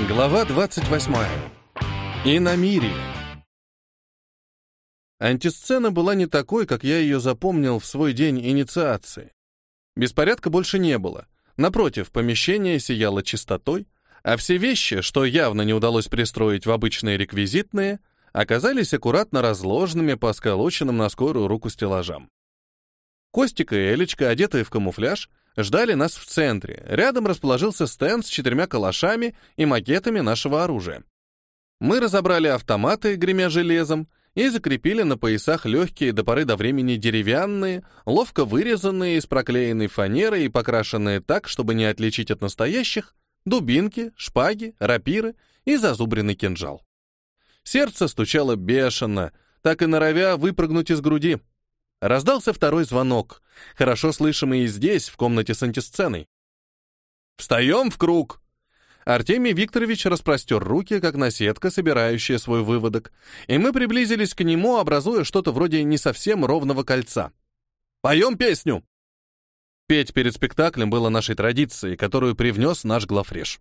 Глава 28. Иномирие. Антисцена была не такой, как я ее запомнил в свой день инициации. Беспорядка больше не было. Напротив, помещение сияло чистотой, а все вещи, что явно не удалось пристроить в обычные реквизитные, оказались аккуратно разложенными по сколоченным на скорую руку стеллажам. Костик и Элечка, одетые в камуфляж, ждали нас в центре. Рядом расположился стенд с четырьмя калашами и макетами нашего оружия. Мы разобрали автоматы, гремя железом, и закрепили на поясах легкие до поры до времени деревянные, ловко вырезанные из проклеенной фанеры и покрашенные так, чтобы не отличить от настоящих, дубинки, шпаги, рапиры и зазубренный кинжал. Сердце стучало бешено, так и норовя выпрыгнуть из груди. Раздался второй звонок, хорошо слышимый и здесь, в комнате с антисценой. «Встаем в круг!» Артемий Викторович распростер руки, как наседка, собирающая свой выводок, и мы приблизились к нему, образуя что-то вроде не совсем ровного кольца. «Поем песню!» Петь перед спектаклем было нашей традицией, которую привнес наш главреж.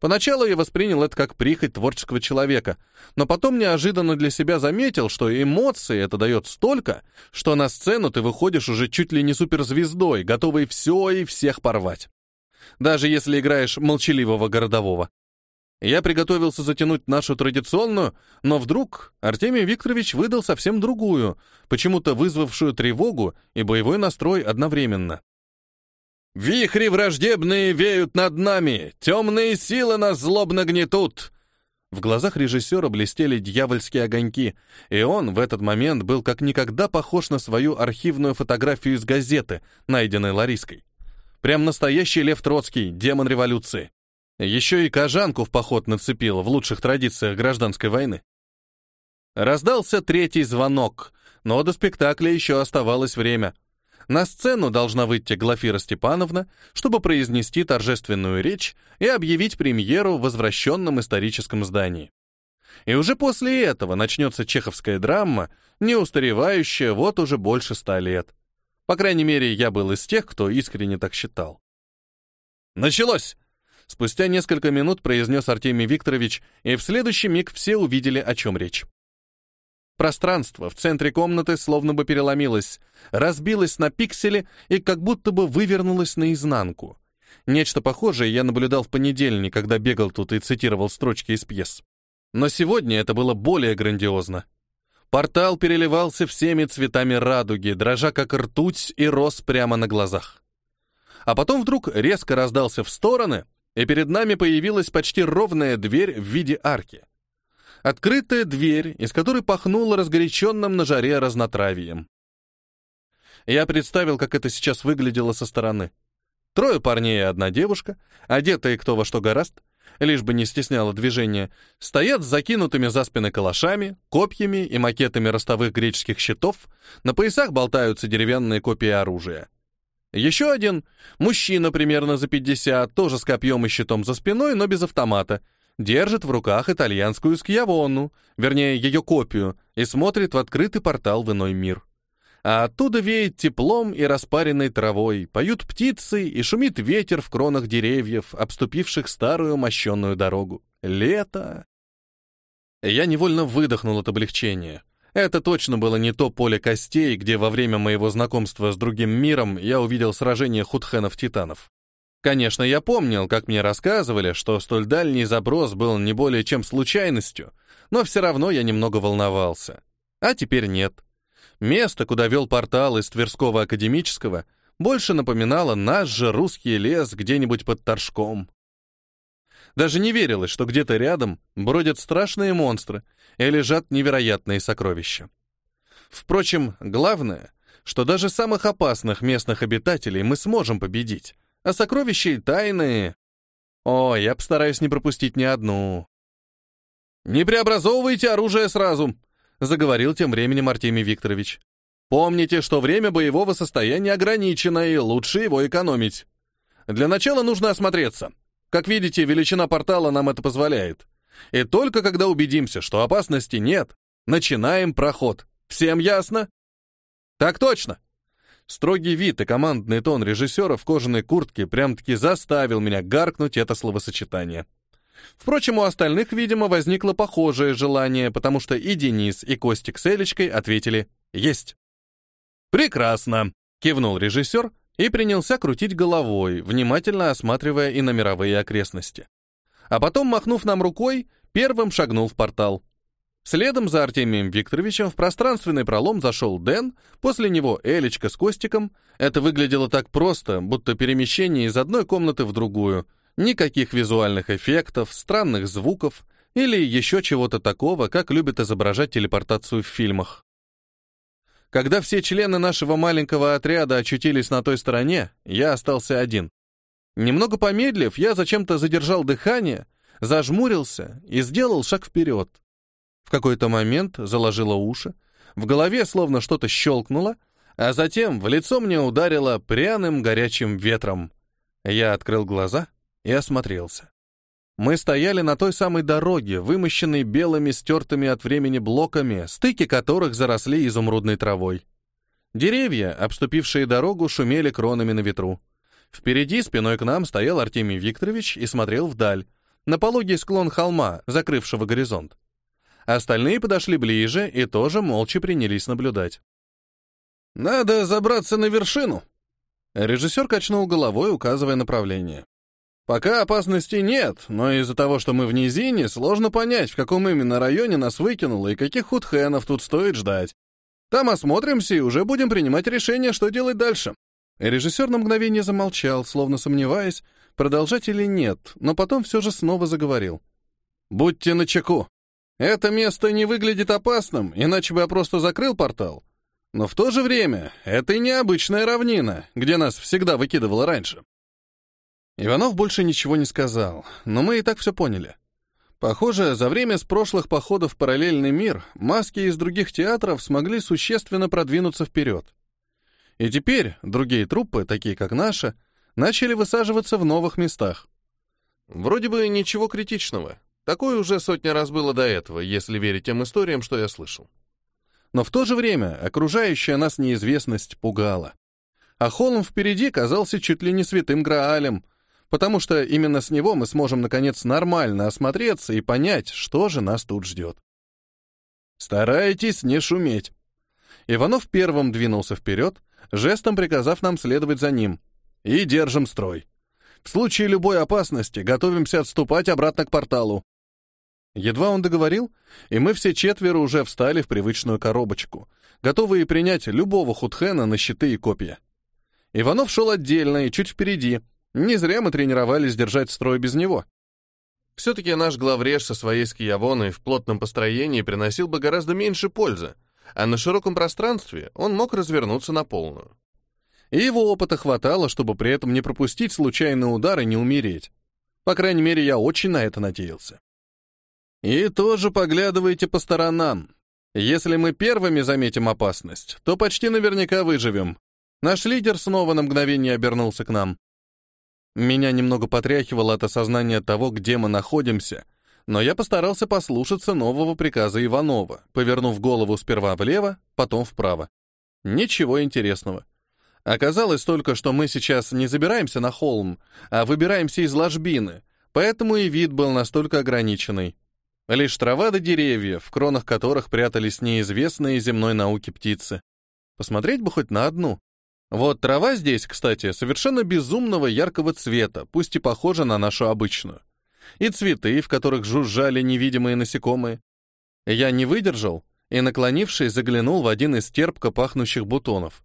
Поначалу я воспринял это как прихоть творческого человека, но потом неожиданно для себя заметил, что эмоции это дает столько, что на сцену ты выходишь уже чуть ли не суперзвездой, готовый все и всех порвать. Даже если играешь молчаливого городового. Я приготовился затянуть нашу традиционную, но вдруг Артемий Викторович выдал совсем другую, почему-то вызвавшую тревогу и боевой настрой одновременно. Вихри враждебные веют над нами, темные силы нас злобно гнетут. В глазах режиссера блестели дьявольские огоньки, и он в этот момент был как никогда похож на свою архивную фотографию из газеты, найденной Лариской. Прям настоящий Лев Троцкий, демон революции. Еще и кожанку в поход нацепил в лучших традициях гражданской войны. Раздался третий звонок, но до спектакля еще оставалось время — на сцену должна выйти Глафира Степановна, чтобы произнести торжественную речь и объявить премьеру в возвращенном историческом здании. И уже после этого начнется чеховская драма, не устаревающая вот уже больше ста лет. По крайней мере, я был из тех, кто искренне так считал. «Началось!» Спустя несколько минут произнес Артемий Викторович, и в следующий миг все увидели, о чем речь. Пространство в центре комнаты словно бы переломилось, разбилось на пиксели и как будто бы вывернулось наизнанку. Нечто похожее я наблюдал в понедельник, когда бегал тут и цитировал строчки из пьес. Но сегодня это было более грандиозно. Портал переливался всеми цветами радуги, дрожа как ртуть и рос прямо на глазах. А потом вдруг резко раздался в стороны, и перед нами появилась почти ровная дверь в виде арки. Открытая дверь, из которой пахнуло разгоряченным на жаре разнотравием. Я представил, как это сейчас выглядело со стороны. Трое парней и одна девушка, одетые кто во что гораст, лишь бы не стесняло движение, стоят с закинутыми за спины калашами, копьями и макетами ростовых греческих щитов, на поясах болтаются деревянные копии оружия. Еще один, мужчина примерно за 50, тоже с копьем и щитом за спиной, но без автомата, держит в руках итальянскую скьявону, вернее, ее копию, и смотрит в открытый портал в иной мир. А оттуда веет теплом и распаренной травой, поют птицы и шумит ветер в кронах деревьев, обступивших старую мощенную дорогу. Лето! Я невольно выдохнул от облегчения. Это точно было не то поле костей, где во время моего знакомства с другим миром я увидел сражение худхенов-титанов. Конечно, я помнил, как мне рассказывали, что столь дальний заброс был не более чем случайностью, но все равно я немного волновался. А теперь нет. Место, куда вел портал из Тверского академического, больше напоминало наш же русский лес где-нибудь под Торжком. Даже не верилось, что где-то рядом бродят страшные монстры и лежат невероятные сокровища. Впрочем, главное, что даже самых опасных местных обитателей мы сможем победить, а сокровища и тайны... О, я постараюсь не пропустить ни одну. «Не преобразовывайте оружие сразу», — заговорил тем временем Артемий Викторович. «Помните, что время боевого состояния ограничено, и лучше его экономить. Для начала нужно осмотреться. Как видите, величина портала нам это позволяет. И только когда убедимся, что опасности нет, начинаем проход. Всем ясно?» «Так точно!» Строгий вид и командный тон режиссера в кожаной куртке прям-таки заставил меня гаркнуть это словосочетание. Впрочем, у остальных, видимо, возникло похожее желание, потому что и Денис, и Костик с Элечкой ответили «Есть». «Прекрасно», — кивнул режиссер и принялся крутить головой, внимательно осматривая и номеровые окрестности. А потом, махнув нам рукой, первым шагнул в портал. Следом за Артемием Викторовичем в пространственный пролом зашел Дэн, после него Элечка с Костиком. Это выглядело так просто, будто перемещение из одной комнаты в другую. Никаких визуальных эффектов, странных звуков или еще чего-то такого, как любят изображать телепортацию в фильмах. Когда все члены нашего маленького отряда очутились на той стороне, я остался один. Немного помедлив, я зачем-то задержал дыхание, зажмурился и сделал шаг вперед. В какой-то момент заложило уши, в голове словно что-то щелкнуло, а затем в лицо мне ударило пряным горячим ветром. Я открыл глаза и осмотрелся. Мы стояли на той самой дороге, вымощенной белыми стертыми от времени блоками, стыки которых заросли изумрудной травой. Деревья, обступившие дорогу, шумели кронами на ветру. Впереди, спиной к нам, стоял Артемий Викторович и смотрел вдаль, на пологий склон холма, закрывшего горизонт. Остальные подошли ближе и тоже молча принялись наблюдать. «Надо забраться на вершину!» Режиссер качнул головой, указывая направление. Пока опасности нет, но из-за того, что мы в низине, сложно понять, в каком именно районе нас выкинуло и каких худхенов тут стоит ждать. Там осмотримся и уже будем принимать решение, что делать дальше. Режиссер на мгновение замолчал, словно сомневаясь, продолжать или нет, но потом все же снова заговорил. «Будьте начеку. Это место не выглядит опасным, иначе бы я просто закрыл портал. Но в то же время это и необычная равнина, где нас всегда выкидывало раньше. Иванов больше ничего не сказал, но мы и так все поняли. Похоже, за время с прошлых походов в параллельный мир маски из других театров смогли существенно продвинуться вперед. И теперь другие труппы, такие как наша, начали высаживаться в новых местах. Вроде бы ничего критичного. Такое уже сотни раз было до этого, если верить тем историям, что я слышал. Но в то же время окружающая нас неизвестность пугала. А холм впереди казался чуть ли не святым Граалем, потому что именно с него мы сможем, наконец, нормально осмотреться и понять, что же нас тут ждет. Старайтесь не шуметь. Иванов первым двинулся вперед, жестом приказав нам следовать за ним. И держим строй. В случае любой опасности готовимся отступать обратно к порталу. Едва он договорил, и мы все четверо уже встали в привычную коробочку, готовые принять любого худхена на щиты и копья. Иванов шел отдельно и чуть впереди, не зря мы тренировались держать строй без него. Все-таки наш главреж со своей скиявоной в плотном построении приносил бы гораздо меньше пользы, а на широком пространстве он мог развернуться на полную. И его опыта хватало, чтобы при этом не пропустить случайный удар и не умереть. По крайней мере, я очень на это надеялся. И тоже поглядывайте по сторонам. Если мы первыми заметим опасность, то почти наверняка выживем. Наш лидер снова на мгновение обернулся к нам. Меня немного потряхивало от осознания того, где мы находимся, но я постарался послушаться нового приказа Иванова, повернув голову сперва влево, потом вправо. Ничего интересного. Оказалось только, что мы сейчас не забираемся на холм, а выбираемся из ложбины, поэтому и вид был настолько ограниченный. Лишь трава до деревья, в кронах которых прятались неизвестные земной науки птицы. Посмотреть бы хоть на одну. Вот трава здесь, кстати, совершенно безумного яркого цвета, пусть и похожа на нашу обычную. И цветы, в которых жужжали невидимые насекомые. Я не выдержал и, наклонившись, заглянул в один из терпко пахнущих бутонов.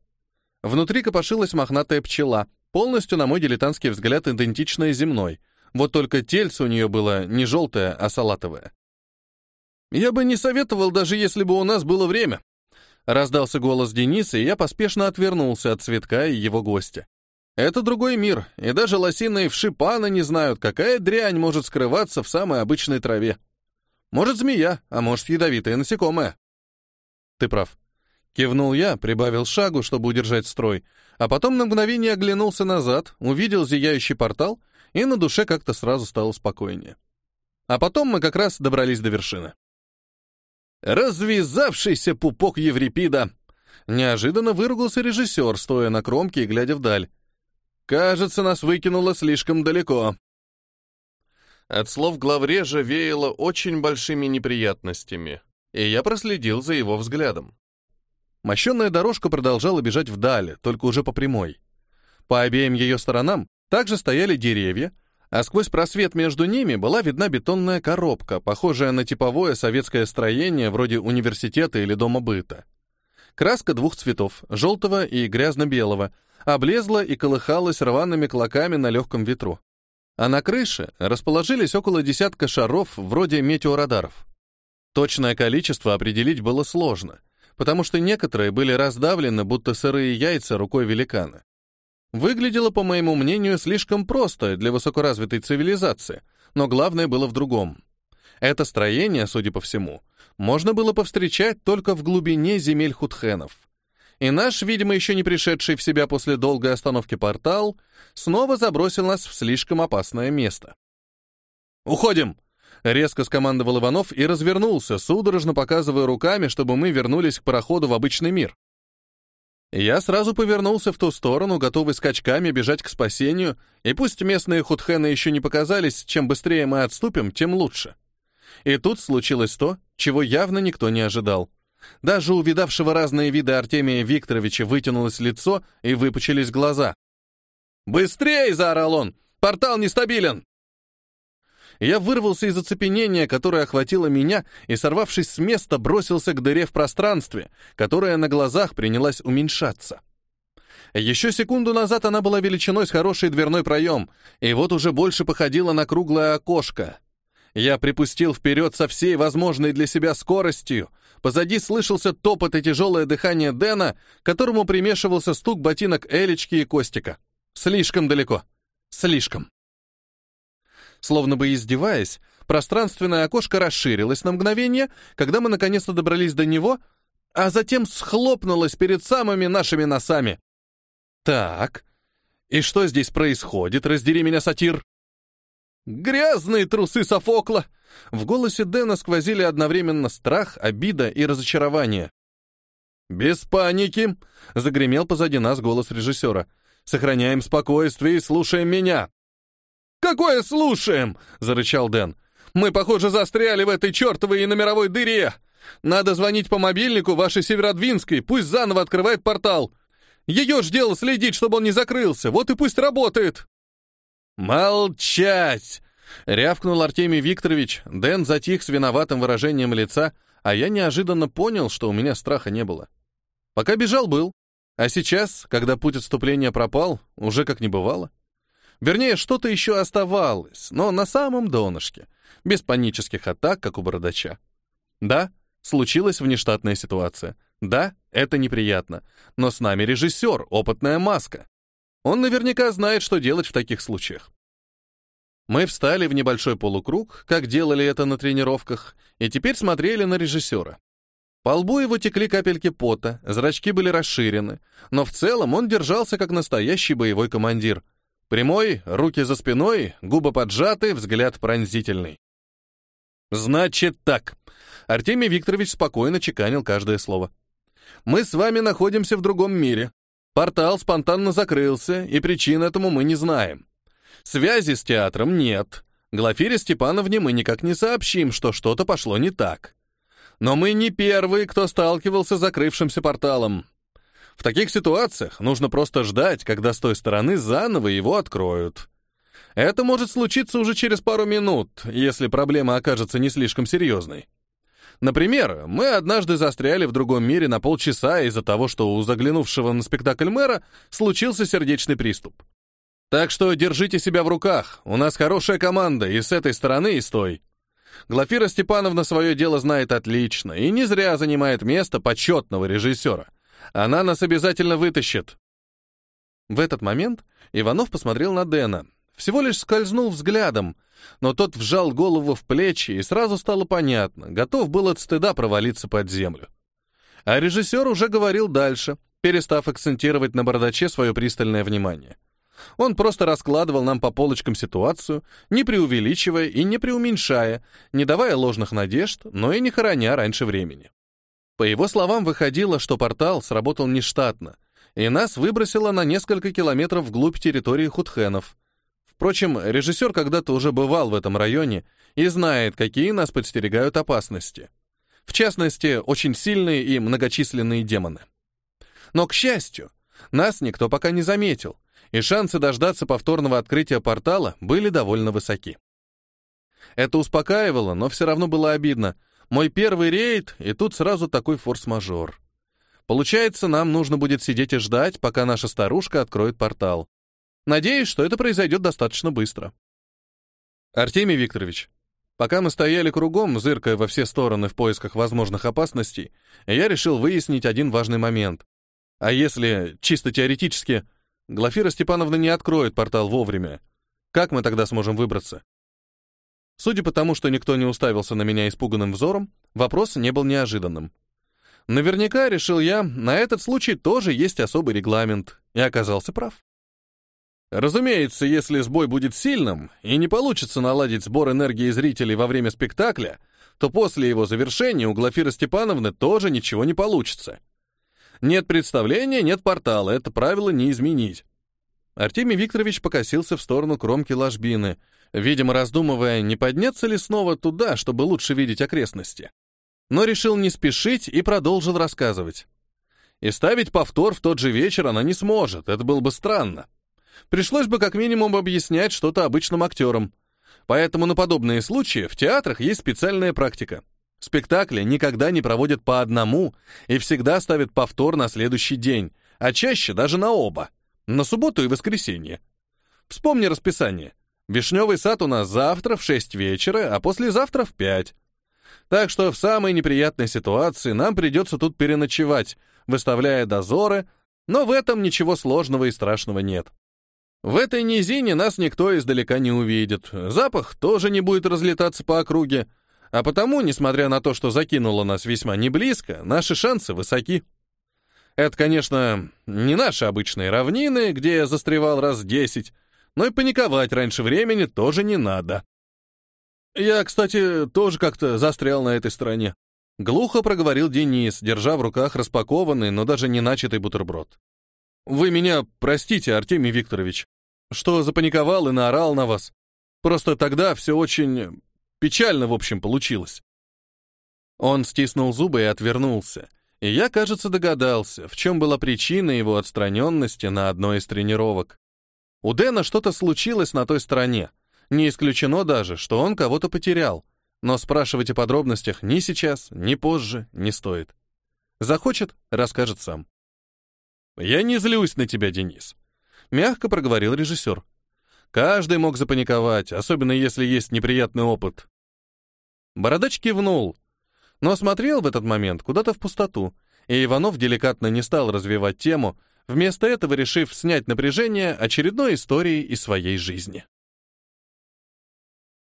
Внутри копошилась мохнатая пчела, полностью, на мой дилетантский взгляд, идентичная земной. Вот только тельце у нее было не желтое, а салатовое. Я бы не советовал, даже если бы у нас было время, Раздался голос Дениса, и я поспешно отвернулся от цветка и его гостя. Это другой мир, и даже лосиные вшипаны не знают, какая дрянь может скрываться в самой обычной траве. Может, змея, а может, ядовитое насекомое. Ты прав. Кивнул я, прибавил шагу, чтобы удержать строй, а потом на мгновение оглянулся назад, увидел зияющий портал, и на душе как-то сразу стало спокойнее. А потом мы как раз добрались до вершины. «Развязавшийся пупок Еврипида!» Неожиданно выругался режиссер, стоя на кромке и глядя вдаль. «Кажется, нас выкинуло слишком далеко». От слов главрежа веяло очень большими неприятностями, и я проследил за его взглядом. Мощенная дорожка продолжала бежать вдали, только уже по прямой. По обеим ее сторонам также стояли деревья, а сквозь просвет между ними была видна бетонная коробка, похожая на типовое советское строение вроде университета или дома быта. Краска двух цветов, желтого и грязно-белого, облезла и колыхалась рваными клоками на легком ветру. А на крыше расположились около десятка шаров вроде метеорадаров. Точное количество определить было сложно, потому что некоторые были раздавлены, будто сырые яйца рукой великана. Выглядело, по моему мнению, слишком просто для высокоразвитой цивилизации, но главное было в другом. Это строение, судя по всему, можно было повстречать только в глубине земель худхенов. И наш, видимо, еще не пришедший в себя после долгой остановки портал, снова забросил нас в слишком опасное место. «Уходим!» — резко скомандовал Иванов и развернулся, судорожно показывая руками, чтобы мы вернулись к пароходу в обычный мир. Я сразу повернулся в ту сторону, готовый скачками бежать к спасению, и пусть местные худхены еще не показались, чем быстрее мы отступим, тем лучше. И тут случилось то, чего явно никто не ожидал. Даже у видавшего разные виды Артемия Викторовича вытянулось лицо и выпучились глаза. «Быстрей!» — заорал он. «Портал нестабилен!» Я вырвался из оцепенения, которое охватило меня, и, сорвавшись с места, бросился к дыре в пространстве, которая на глазах принялась уменьшаться. Еще секунду назад она была величиной с хороший дверной проем, и вот уже больше походила на круглое окошко. Я припустил вперед со всей возможной для себя скоростью. Позади слышался топот и тяжелое дыхание Дэна, которому примешивался стук ботинок Элечки и Костика. Слишком далеко. Слишком. Словно бы издеваясь, пространственное окошко расширилось на мгновение, когда мы наконец-то добрались до него, а затем схлопнулось перед самыми нашими носами. Так, и что здесь происходит, раздери меня, сатир? Грязные трусы Софокла! В голосе Дэна сквозили одновременно страх, обида и разочарование. «Без паники!» — загремел позади нас голос режиссера. «Сохраняем спокойствие и слушаем меня!» «Какое слушаем?» — зарычал Дэн. «Мы, похоже, застряли в этой чертовой и на мировой дыре. Надо звонить по мобильнику вашей Северодвинской, пусть заново открывает портал. Ее ж дело следить, чтобы он не закрылся, вот и пусть работает». «Молчать!» — рявкнул Артемий Викторович. Дэн затих с виноватым выражением лица, а я неожиданно понял, что у меня страха не было. Пока бежал, был. А сейчас, когда путь отступления пропал, уже как не бывало. Вернее, что-то еще оставалось, но на самом донышке, без панических атак, как у бородача. Да, случилась внештатная ситуация. Да, это неприятно, но с нами режиссер, опытная маска. Он наверняка знает, что делать в таких случаях. Мы встали в небольшой полукруг, как делали это на тренировках, и теперь смотрели на режиссера. По лбу его текли капельки пота, зрачки были расширены, но в целом он держался как настоящий боевой командир — Прямой, руки за спиной, губы поджаты, взгляд пронзительный. «Значит так», — Артемий Викторович спокойно чеканил каждое слово. «Мы с вами находимся в другом мире. Портал спонтанно закрылся, и причин этому мы не знаем. Связи с театром нет. Глафире Степановне мы никак не сообщим, что что-то пошло не так. Но мы не первые, кто сталкивался с закрывшимся порталом. В таких ситуациях нужно просто ждать, когда с той стороны заново его откроют. Это может случиться уже через пару минут, если проблема окажется не слишком серьезной. Например, мы однажды застряли в другом мире на полчаса из-за того, что у заглянувшего на спектакль мэра случился сердечный приступ. Так что держите себя в руках, у нас хорошая команда и с этой стороны, и с той. Глафира Степановна свое дело знает отлично и не зря занимает место почетного режиссера — она нас обязательно вытащит. В этот момент Иванов посмотрел на Дэна, всего лишь скользнул взглядом, но тот вжал голову в плечи, и сразу стало понятно, готов был от стыда провалиться под землю. А режиссер уже говорил дальше, перестав акцентировать на бардаче свое пристальное внимание. Он просто раскладывал нам по полочкам ситуацию, не преувеличивая и не преуменьшая, не давая ложных надежд, но и не хороня раньше времени. По его словам, выходило, что портал сработал нештатно, и нас выбросило на несколько километров вглубь территории худхенов. Впрочем, режиссер когда-то уже бывал в этом районе и знает, какие нас подстерегают опасности. В частности, очень сильные и многочисленные демоны. Но, к счастью, нас никто пока не заметил, и шансы дождаться повторного открытия портала были довольно высоки. Это успокаивало, но все равно было обидно. Мой первый рейд, и тут сразу такой форс-мажор. Получается, нам нужно будет сидеть и ждать, пока наша старушка откроет портал. Надеюсь, что это произойдет достаточно быстро. Артемий Викторович, пока мы стояли кругом, зыркая во все стороны в поисках возможных опасностей, я решил выяснить один важный момент. А если, чисто теоретически, Глафира Степановна не откроет портал вовремя, как мы тогда сможем выбраться? Судя по тому, что никто не уставился на меня испуганным взором, вопрос не был неожиданным. Наверняка, решил я, на этот случай тоже есть особый регламент, и оказался прав. Разумеется, если сбой будет сильным и не получится наладить сбор энергии зрителей во время спектакля, то после его завершения у Глафиры Степановны тоже ничего не получится. Нет представления, нет портала, это правило не изменить. Артемий Викторович покосился в сторону кромки ложбины, видимо, раздумывая, не подняться ли снова туда, чтобы лучше видеть окрестности. Но решил не спешить и продолжил рассказывать. И ставить повтор в тот же вечер она не сможет, это было бы странно. Пришлось бы как минимум объяснять что-то обычным актерам. Поэтому на подобные случаи в театрах есть специальная практика. Спектакли никогда не проводят по одному и всегда ставят повтор на следующий день, а чаще даже на оба, на субботу и воскресенье. Вспомни расписание. Вишневый сад у нас завтра в 6 вечера, а послезавтра в 5. Так что в самой неприятной ситуации нам придется тут переночевать, выставляя дозоры, но в этом ничего сложного и страшного нет. В этой низине нас никто издалека не увидит, запах тоже не будет разлетаться по округе, а потому, несмотря на то, что закинуло нас весьма не близко, наши шансы высоки. Это, конечно, не наши обычные равнины, где я застревал раз десять, но и паниковать раньше времени тоже не надо. Я, кстати, тоже как-то застрял на этой стороне. Глухо проговорил Денис, держа в руках распакованный, но даже не начатый бутерброд. «Вы меня простите, Артемий Викторович, что запаниковал и наорал на вас. Просто тогда все очень печально, в общем, получилось». Он стиснул зубы и отвернулся. И я, кажется, догадался, в чем была причина его отстраненности на одной из тренировок. У Дэна что-то случилось на той стороне. Не исключено даже, что он кого-то потерял. Но спрашивать о подробностях ни сейчас, ни позже не стоит. Захочет — расскажет сам. «Я не злюсь на тебя, Денис», — мягко проговорил режиссер. «Каждый мог запаниковать, особенно если есть неприятный опыт». Бородач кивнул, но смотрел в этот момент куда-то в пустоту, и Иванов деликатно не стал развивать тему, вместо этого решив снять напряжение очередной историей из своей жизни.